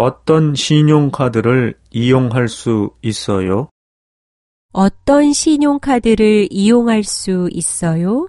어떤 신용카드를 이용할 수 있어요? 어떤 신용카드를 이용할 수 있어요?